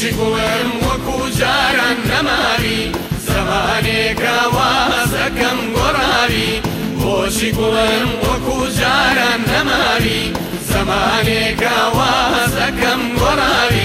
چی بڵێم وەکو جاران نەماوی زەمانێکاوا ئەزەکەم گۆڕاوی بۆچی گوڵم وەکو جاران نەماوی زەمانێکاوا ئەزەکەم گۆڕاوی